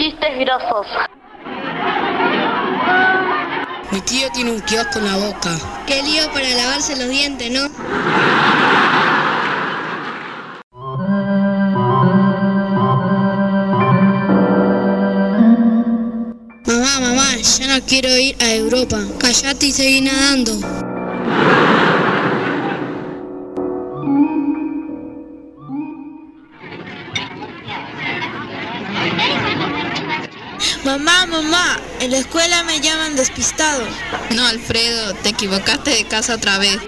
chistes grosos. Mi tío tiene un kiosco en la boca. Qué lío para lavarse los dientes, ¿no? Mamá, mamá, ya no quiero ir a Europa. Callate y seguí nadando. Mamá, mamá, en la escuela me llaman despistado. No, Alfredo, te equivocaste de casa otra vez.